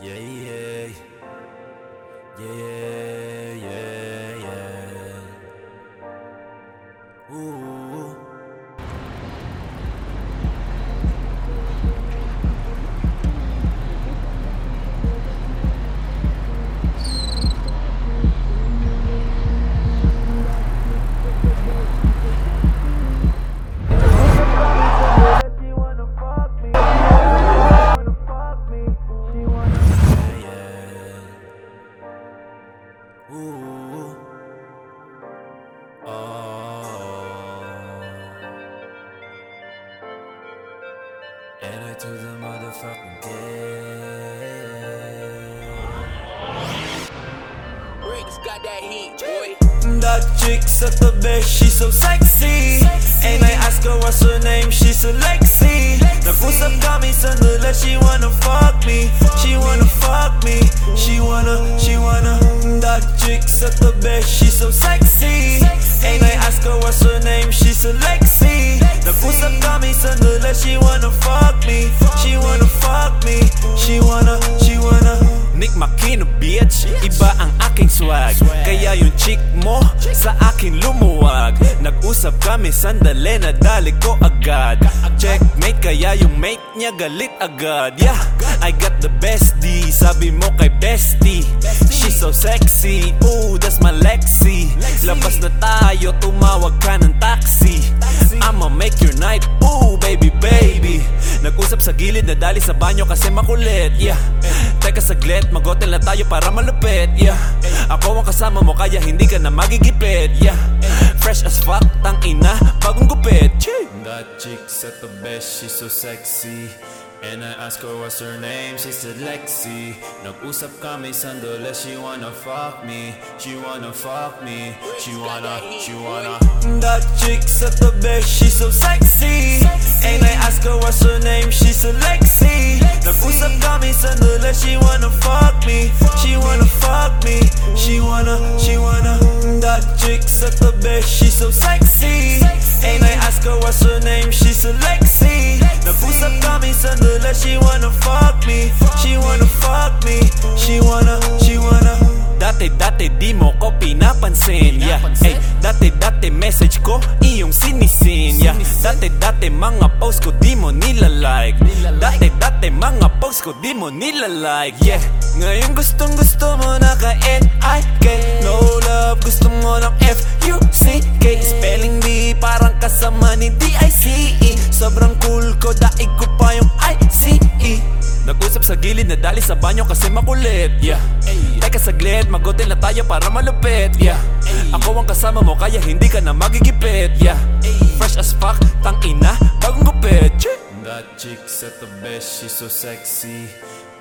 Yeah, yeah. Yeah, And I to the motherfucking game. Bricks got that heat, boy. That chick's at the best, she's so sexy. And I ask her what's her name, she's a Lexi. Nag-usap kami sandali, she wanna fuck me. She wanna fuck me. She wanna, she wanna. That chick's at the best, she's so sexy. Me. She wanna fuck me. She wanna, she wanna. Nick Makino bitch. Iba ang aking swag. Kaya yung chick mo Sa akin lumuwag. Nag-usap kami sandali Nadali ko agad. Checkmate kaya yung mate niya galit agad. Yeah I got the bestie. Sabi mo kay bestie She's so sexy. Ooh that's my Lexi. Labas na tayo Tumawag ka ng sa gilid Nadali sa banyo kasi makulit Yeah. Teka saglit Mag-hotel na tayo para malupit Yeah. Ako ang kasama mo Kaya hindi ka na magigipit Yeah. Fresh as fuck Tang ina Bagong gupit! That chick's at the best She's so sexy. And I ask her what's her name She said Lexi. Nag-usap kami sandali She wanna fuck me. She wanna fuck me. She wanna, she wanna. That chick's at the best She's so sexy. And I ask sandali She wanna fuck me. She wanna fuck me. She wanna, she wanna. That chick's at the best She's so sexy. And I ask her what's her name. She said Lexi Nag-usap kami sandali She wanna fuck me. She wanna fuck me. She wanna, she wanna. Dati-dati di mo ko pinapansin yeah. Ay, dati-dati message ko iyong sinisin. yeah. Dati-dati mga post ko di mo nilalike. Dati-dati mga post ko di mo nilalike yeah. Ngayon gustong gusto mo na ka N-I-K No love gusto mo ng F-U-C-K Spelling bee parang kasama ni D-I-C-E Sobrang cool ko daig ko pa yung I-C-E Nag-usap sa gilid na dali sa banyo kasi makulit Yeah. Teka saglit, mag-hotel na tayo para malupit Yeah. Ako ang kasama mo kaya hindi ka na magigipit Yeah. Fresh as fuck, tang ina, bagong gupit! That chick's at the best, she's so sexy.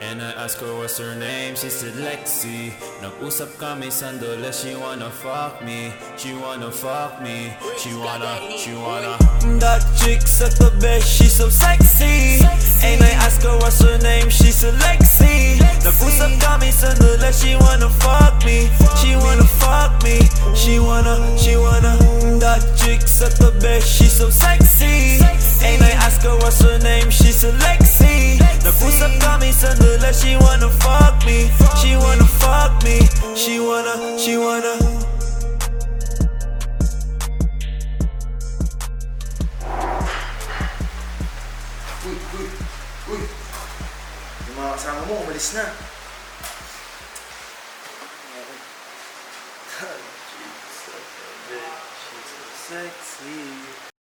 And I ask her what's her name, she said Lexi. Nag-usap kami sandali, she wanna fuck me. She wanna fuck me, she wanna, she wanna. That chick's at the best, she's so sexy And I ask her what's her name, she said Lexi Nag-usap kami sandali, she wanna fuck me. She wanna fuck me, she wanna, she wanna That chick's at the best, she's so sexy. And I ask her what's her name, she said Lexi Nag-usap kami sandali, she wanna fuck me. She wanna fuck me, she wanna, she wanna mo, umalis na. Sexy